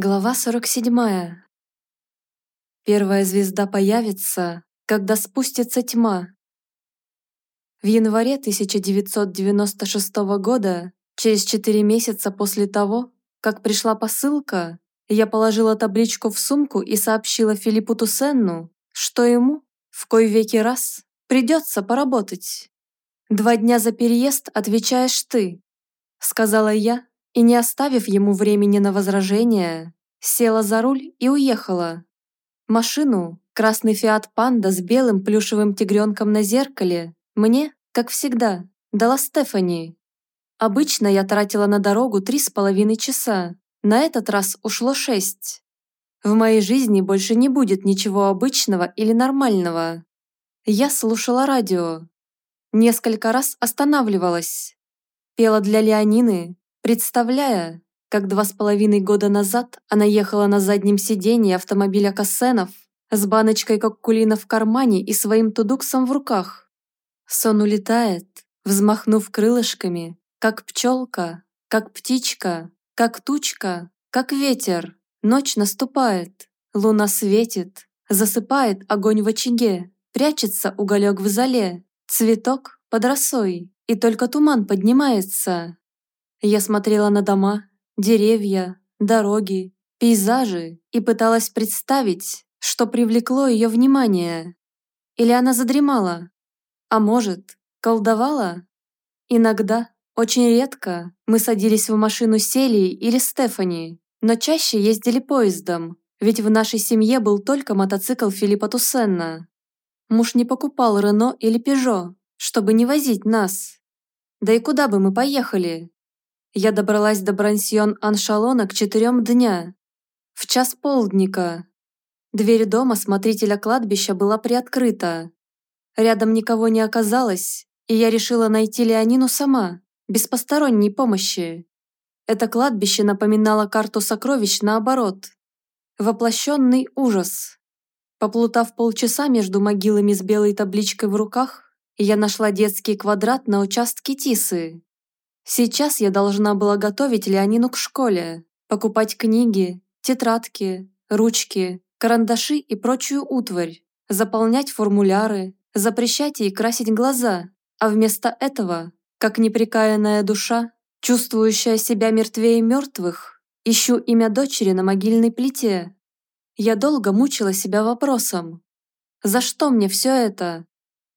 Глава 47. Первая звезда появится, когда спустится тьма. В январе 1996 года, через 4 месяца после того, как пришла посылка, я положила табличку в сумку и сообщила Филиппу Тусенну, что ему, в кой веки раз, придется поработать. «Два дня за переезд отвечаешь ты», сказала я, и, не оставив ему времени на возражение, села за руль и уехала. Машину, красный Фиат Панда с белым плюшевым тигренком на зеркале, мне, как всегда, дала Стефани. Обычно я тратила на дорогу три с половиной часа, на этот раз ушло шесть. В моей жизни больше не будет ничего обычного или нормального. Я слушала радио. Несколько раз останавливалась. Пела для Леонины, Представляя, как два с половиной года назад она ехала на заднем сиденье автомобиля Кассенов с баночкой коккулина в кармане и своим тудуксом в руках. Сон улетает, взмахнув крылышками, как пчелка, как птичка, как тучка, как ветер. Ночь наступает, луна светит, засыпает огонь в очаге, прячется уголек в зале, цветок под росой, и только туман поднимается, я смотрела на дома, деревья, дороги, пейзажи и пыталась представить, что привлекло ее внимание. Или она задремала? А может, колдовала? Иногда, очень редко, мы садились в машину Селии или Стефани, но чаще ездили поездом, ведь в нашей семье был только мотоцикл Филиппа Туссенна. Муж не покупал Рено или Пежо, чтобы не возить нас. Да и куда бы мы поехали? Я добралась до Брансьон-Аншалона к четырем дня. В час полдника. Дверь дома смотрителя кладбища была приоткрыта. Рядом никого не оказалось, и я решила найти Леонину сама, без посторонней помощи. Это кладбище напоминало карту сокровищ наоборот. Воплощенный ужас. Поплутав полчаса между могилами с белой табличкой в руках, я нашла детский квадрат на участке Тисы. Сейчас я должна была готовить Леонину к школе, покупать книги, тетрадки, ручки, карандаши и прочую утварь, заполнять формуляры, запрещать ей красить глаза, а вместо этого, как неприкаянная душа, чувствующая себя мертвее мертвых, ищу имя дочери на могильной плите. Я долго мучила себя вопросом. За что мне все это?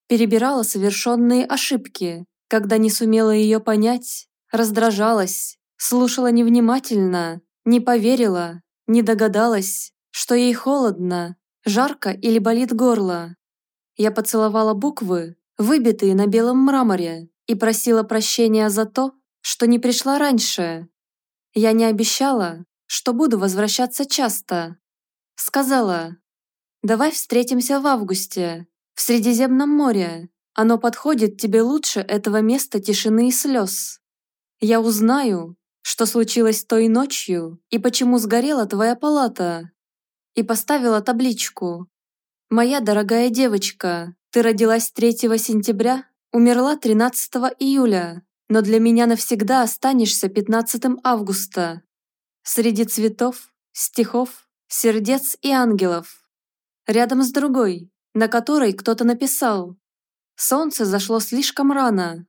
Перебирала совершенные ошибки, когда не сумела ее понять, раздражалась, слушала невнимательно, не поверила, не догадалась, что ей холодно, жарко или болит горло. Я поцеловала буквы, выбитые на белом мраморе, и просила прощения за то, что не пришла раньше. Я не обещала, что буду возвращаться часто. Сказала, давай встретимся в августе, в Средиземном море. Оно подходит тебе лучше этого места тишины и слез. Я узнаю, что случилось той ночью и почему сгорела твоя палата. И поставила табличку. Моя дорогая девочка, ты родилась 3 сентября, умерла 13 июля, но для меня навсегда останешься 15 августа. Среди цветов, стихов, сердец и ангелов. Рядом с другой, на которой кто-то написал Солнце зашло слишком рано.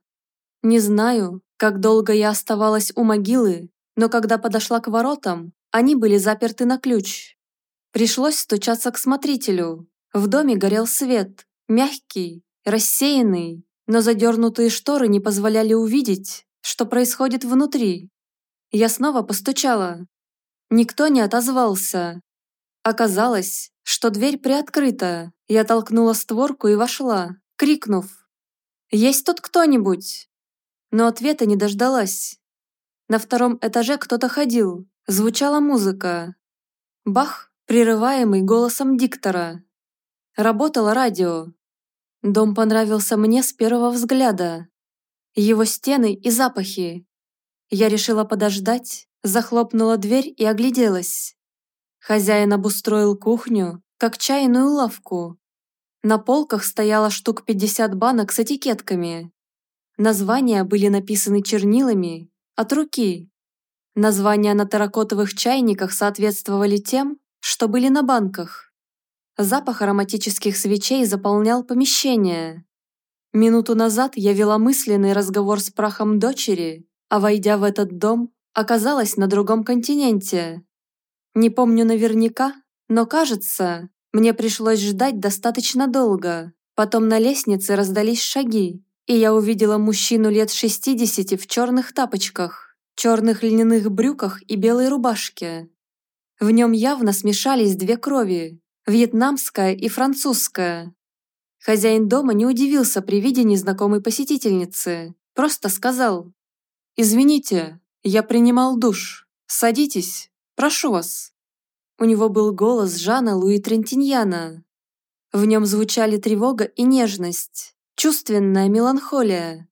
Не знаю, как долго я оставалась у могилы, но когда подошла к воротам, они были заперты на ключ. Пришлось стучаться к смотрителю. В доме горел свет, мягкий, рассеянный, но задернутые шторы не позволяли увидеть, что происходит внутри. Я снова постучала. Никто не отозвался. Оказалось, что дверь приоткрыта. Я толкнула створку и вошла крикнув «Есть тут кто-нибудь?». Но ответа не дождалась. На втором этаже кто-то ходил, звучала музыка. Бах, прерываемый голосом диктора. Работало радио. Дом понравился мне с первого взгляда. Его стены и запахи. Я решила подождать, захлопнула дверь и огляделась. Хозяин обустроил кухню, как чайную лавку, на полках стояло штук 50 банок с этикетками. Названия были написаны чернилами, от руки. Названия на терракотовых чайниках соответствовали тем, что были на банках. Запах ароматических свечей заполнял помещение. Минуту назад я вела мысленный разговор с прахом дочери, а войдя в этот дом, оказалась на другом континенте. Не помню наверняка, но кажется, мне пришлось ждать достаточно долго. Потом на лестнице раздались шаги, и я увидела мужчину лет 60 в черных тапочках, черных льняных брюках и белой рубашке. В нем явно смешались две крови – вьетнамская и французская. Хозяин дома не удивился при виде незнакомой посетительницы, просто сказал «Извините, я принимал душ. Садитесь, прошу вас». У него был голос Жана Луи Трентиньяна. В нем звучали тревога и нежность, чувственная меланхолия.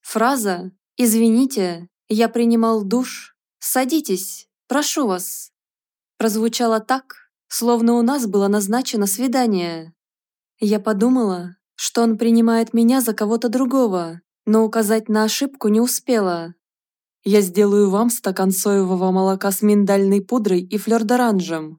Фраза «Извините, я принимал душ. Садитесь, прошу вас» прозвучала так, словно у нас было назначено свидание. Я подумала, что он принимает меня за кого-то другого, но указать на ошибку не успела. Я сделаю вам стакан соевого молока с миндальной пудрой и флёр-д'оранжем».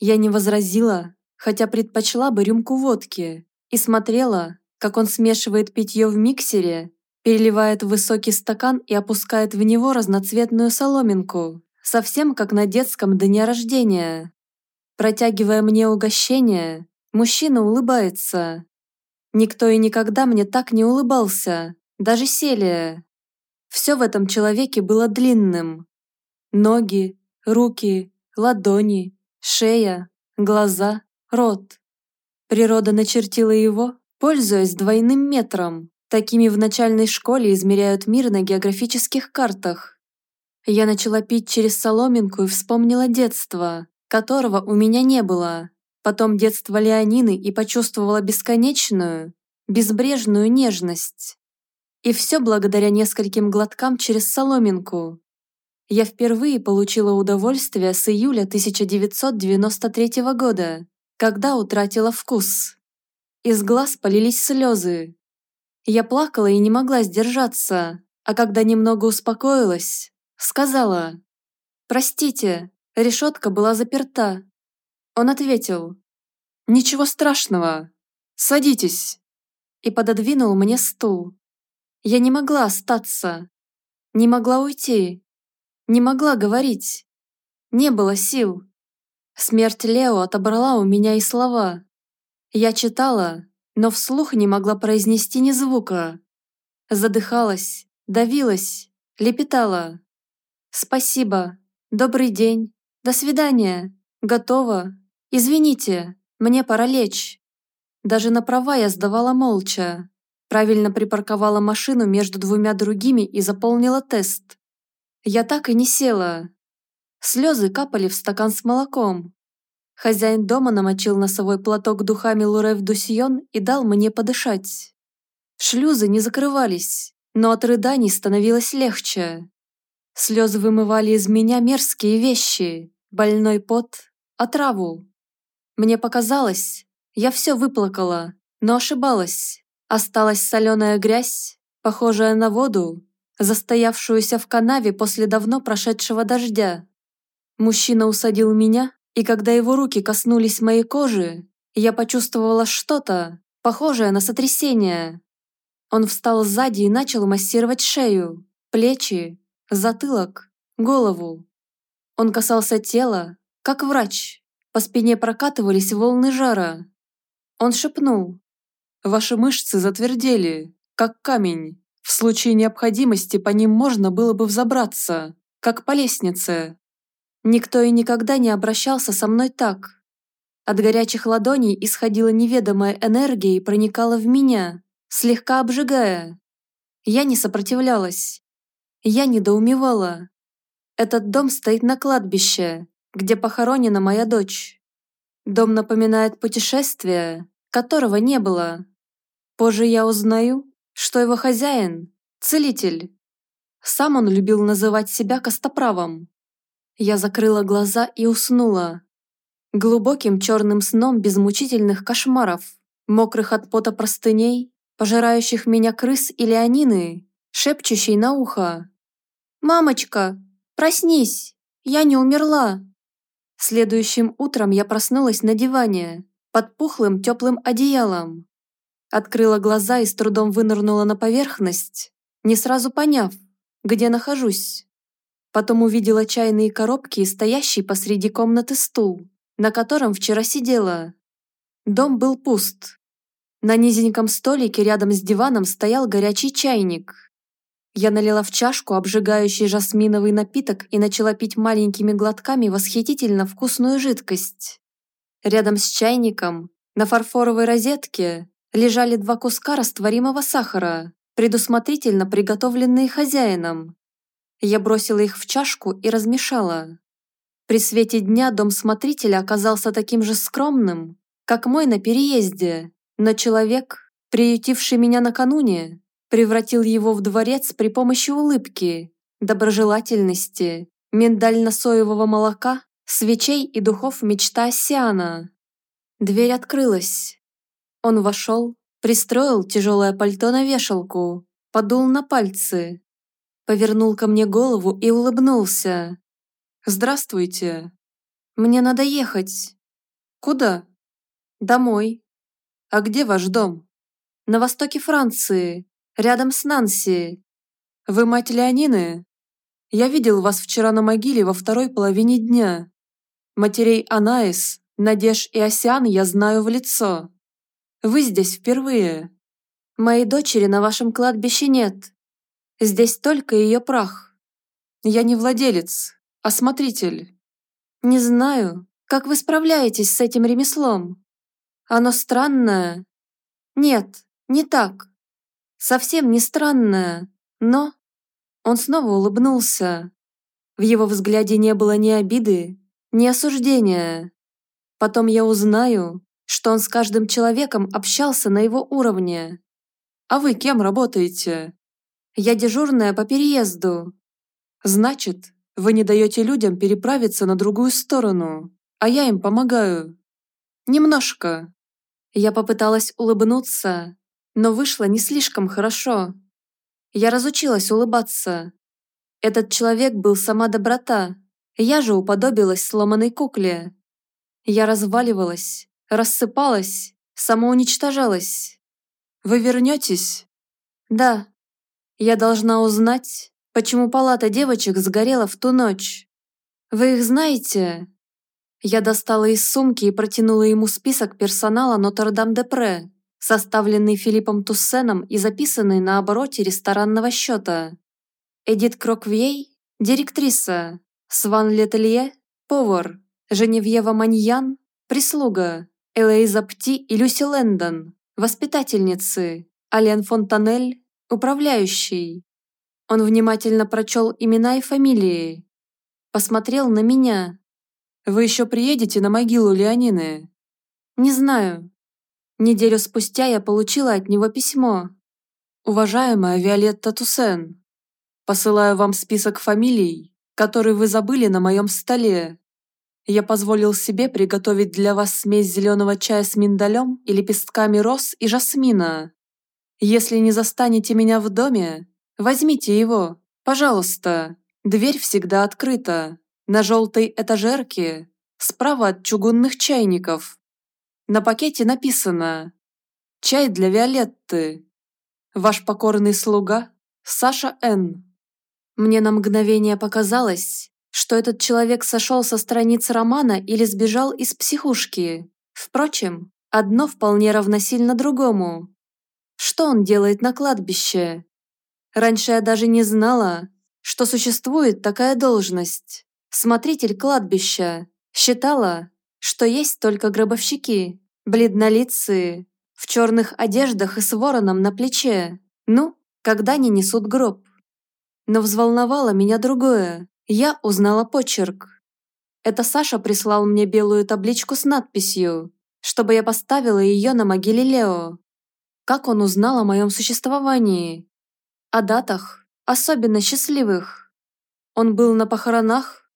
Я не возразила, хотя предпочла бы рюмку водки, и смотрела, как он смешивает питье в миксере, переливает в высокий стакан и опускает в него разноцветную соломинку, совсем как на детском дне рождения. Протягивая мне угощение, мужчина улыбается. Никто и никогда мне так не улыбался, даже Селия. Все в этом человеке было длинным. Ноги, руки, ладони, шея, глаза, рот. Природа начертила его, пользуясь двойным метром. Такими в начальной школе измеряют мир на географических картах. Я начала пить через соломинку и вспомнила детство, которого у меня не было. Потом детство Леонины и почувствовала бесконечную, безбрежную нежность. И все благодаря нескольким глоткам через соломинку. Я впервые получила удовольствие с июля 1993 года, когда утратила вкус. Из глаз полились слезы. Я плакала и не могла сдержаться, а когда немного успокоилась, сказала «Простите, решетка была заперта». Он ответил «Ничего страшного, садитесь» и пододвинул мне стул. Я не могла остаться. Не могла уйти. Не могла говорить. Не было сил. Смерть Лео отобрала у меня и слова. Я читала, но вслух не могла произнести ни звука. Задыхалась, давилась, лепетала. «Спасибо. Добрый день. До свидания. Готово. Извините, мне пора лечь». Даже на права я сдавала молча. Правильно припарковала машину между двумя другими и заполнила тест. Я так и не села. Слезы капали в стакан с молоком. Хозяин дома намочил носовой платок духами Лурев Дусьон и дал мне подышать. Шлюзы не закрывались, но от рыданий становилось легче. Слезы вымывали из меня мерзкие вещи, больной пот, отраву. Мне показалось, я все выплакала, но ошибалась. Осталась соленая грязь, похожая на воду, застоявшуюся в канаве после давно прошедшего дождя. Мужчина усадил меня, и когда его руки коснулись моей кожи, я почувствовала что-то, похожее на сотрясение. Он встал сзади и начал массировать шею, плечи, затылок, голову. Он касался тела, как врач. По спине прокатывались волны жара. Он шепнул Ваши мышцы затвердели, как камень. В случае необходимости по ним можно было бы взобраться, как по лестнице. Никто и никогда не обращался со мной так. От горячих ладоней исходила неведомая энергия и проникала в меня, слегка обжигая. Я не сопротивлялась. Я недоумевала. Этот дом стоит на кладбище, где похоронена моя дочь. Дом напоминает путешествие, которого не было. Позже я узнаю, что его хозяин – целитель. Сам он любил называть себя костоправом. Я закрыла глаза и уснула. Глубоким черным сном без мучительных кошмаров, мокрых от пота простыней, пожирающих меня крыс или анины, шепчущей на ухо. «Мамочка, Проснись! Я не умерла!» Следующим утром я проснулась на диване, под пухлым теплым одеялом. Открыла глаза и с трудом вынырнула на поверхность, не сразу поняв, где нахожусь. Потом увидела чайные коробки и стоящий посреди комнаты стул, на котором вчера сидела. Дом был пуст. На низеньком столике рядом с диваном стоял горячий чайник. Я налила в чашку обжигающий жасминовый напиток и начала пить маленькими глотками восхитительно вкусную жидкость. Рядом с чайником, на фарфоровой розетке, лежали два куска растворимого сахара, предусмотрительно приготовленные хозяином. Я бросила их в чашку и размешала. При свете дня дом смотрителя оказался таким же скромным, как мой на переезде, но человек, приютивший меня накануне, превратил его в дворец при помощи улыбки, доброжелательности, миндально-соевого молока, свечей и духов мечта Осиана. Дверь открылась. Он вошел, пристроил тяжелое пальто на вешалку, подул на пальцы, повернул ко мне голову и улыбнулся. «Здравствуйте. Мне надо ехать». «Куда?» «Домой». «А где ваш дом?» «На востоке Франции, рядом с Нанси». «Вы мать Леонины?» «Я видел вас вчера на могиле во второй половине дня. Матерей Анаис, Надеж и Осян я знаю в лицо. Вы здесь впервые. Моей дочери на вашем кладбище нет. Здесь только ее прах. Я не владелец, а смотритель. Не знаю, как вы справляетесь с этим ремеслом. Оно странное. Нет, не так. Совсем не странное, но... Он снова улыбнулся. В его взгляде не было ни обиды, ни осуждения. Потом я узнаю, что он с каждым человеком общался на его уровне. «А вы кем работаете?» «Я дежурная по переезду». «Значит, вы не даете людям переправиться на другую сторону, а я им помогаю». «Немножко». Я попыталась улыбнуться, но вышло не слишком хорошо. Я разучилась улыбаться. Этот человек был сама доброта, я же уподобилась сломанной кукле. Я разваливалась, рассыпалась, самоуничтожалась. Вы вернетесь? Да. Я должна узнать, почему палата девочек сгорела в ту ночь. Вы их знаете? Я достала из сумки и протянула ему список персонала Нотр-Дам-де-Пре, составленный Филиппом Туссеном и записанный на обороте ресторанного счета. Эдит Кроквей – директриса, Сван Летелье – повар, Женевьева Маньян – прислуга, Элейза Пти и Люси Лэндон – воспитательницы, Ален Фонтанель – управляющий. Он внимательно прочел имена и фамилии. Посмотрел на меня. «Вы еще приедете на могилу Леонины?» «Не знаю». Неделю спустя я получила от него письмо. «Уважаемая Виолетта Туссен, посылаю вам список фамилий, которые вы забыли на моем столе. Я позволил себе приготовить для вас смесь зеленого чая с миндалем и лепестками роз и жасмина. Если не застанете меня в доме, возьмите его, пожалуйста. Дверь всегда открыта. На желтой этажерке, справа от чугунных чайников. На пакете написано «Чай для Виолетты». Ваш покорный слуга Саша Н. Мне на мгновение показалось, что этот человек сошел со страниц романа или сбежал из психушки. Впрочем, одно вполне равносильно другому. Что он делает на кладбище? Раньше я даже не знала, что существует такая должность. Смотритель кладбища. Считала, что есть только гробовщики, бледнолицые, в черных одеждах и с вороном на плече. Ну, когда не несут гроб. Но взволновало меня другое. Я узнала почерк. Это Саша прислал мне белую табличку с надписью, чтобы я поставила ее на могиле Лео. Как он узнал о моем существовании? О датах, особенно счастливых. Он был на похоронах?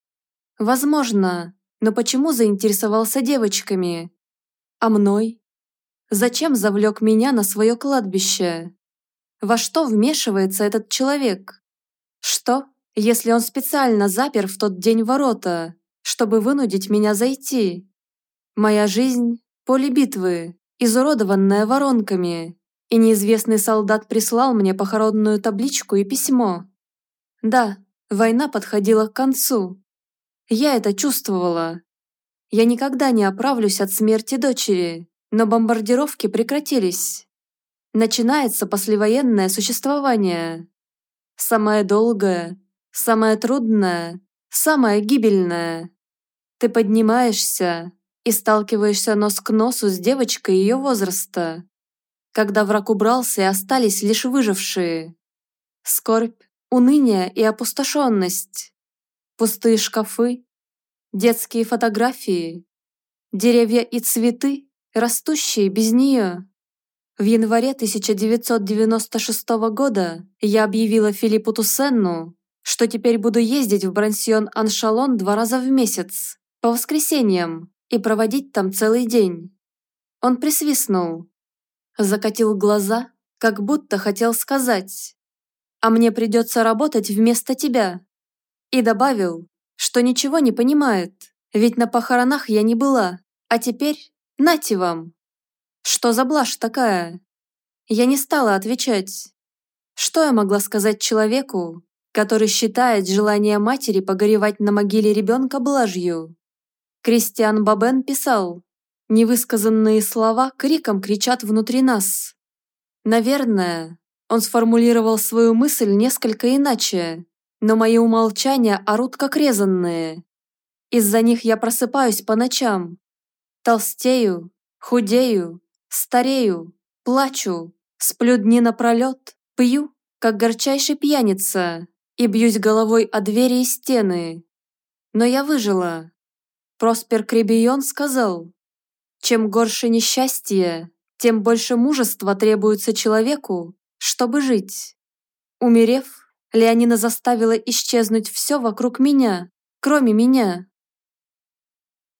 Возможно, но почему заинтересовался девочками? А мной? Зачем завлек меня на свое кладбище? Во что вмешивается этот человек? Что, если он специально запер в тот день ворота, чтобы вынудить меня зайти? Моя жизнь – поле битвы, изуродованная воронками, и неизвестный солдат прислал мне похоронную табличку и письмо. Да, война подходила к концу. Я это чувствовала. Я никогда не оправлюсь от смерти дочери, но бомбардировки прекратились. Начинается послевоенное существование. Самое долгое, самое трудное, самое гибельное. Ты поднимаешься и сталкиваешься нос к носу с девочкой ее возраста, когда враг убрался и остались лишь выжившие. Скорбь, уныние и опустошенность. Пустые шкафы, детские фотографии, деревья и цветы, растущие без нее. В январе 1996 года я объявила Филиппу Туссенну, что теперь буду ездить в Брансьон-Аншалон два раза в месяц, по воскресеньям, и проводить там целый день. Он присвистнул, закатил глаза, как будто хотел сказать «А мне придется работать вместо тебя», и добавил, что ничего не понимает, ведь на похоронах я не была, а теперь нате вам. Что за блажь такая? Я не стала отвечать. Что я могла сказать человеку, который считает желание матери погоревать на могиле ребенка блажью? Кристиан Бабен писал, Невысказанные слова криком кричат внутри нас. Наверное, он сформулировал свою мысль несколько иначе, но мои умолчания орут как резанные. Из-за них я просыпаюсь по ночам. Толстею, худею, старею, плачу, сплю дни напролет, пью, как горчайший пьяница, и бьюсь головой о двери и стены. Но я выжила. Проспер Кребион сказал, чем горше несчастье, тем больше мужества требуется человеку, чтобы жить. Умерев, Леонина заставила исчезнуть все вокруг меня, кроме меня.